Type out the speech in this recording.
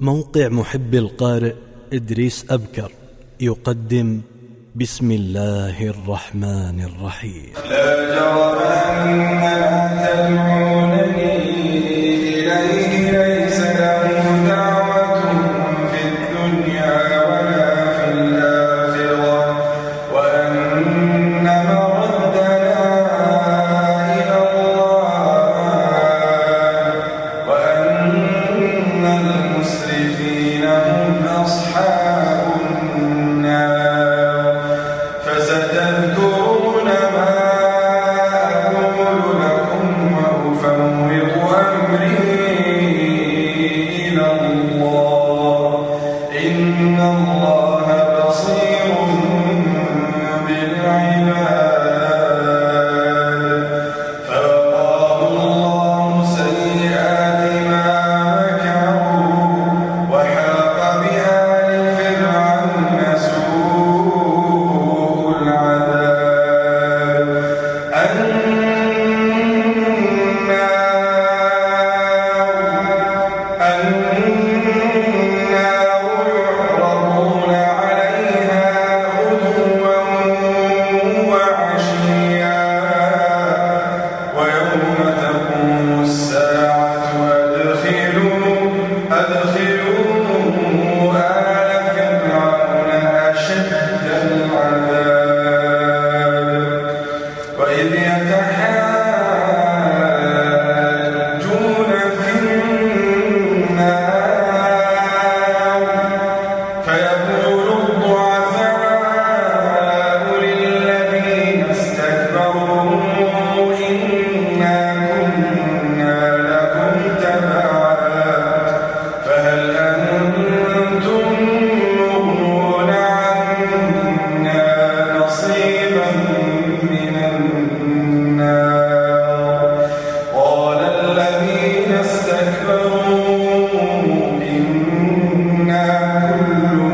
موقع محب القارئ إدريس أبكر يقدم بسم الله الرحمن الرحيم. لا جرم أن تدعونني إليك المسرفين هم أصحاب Senhor.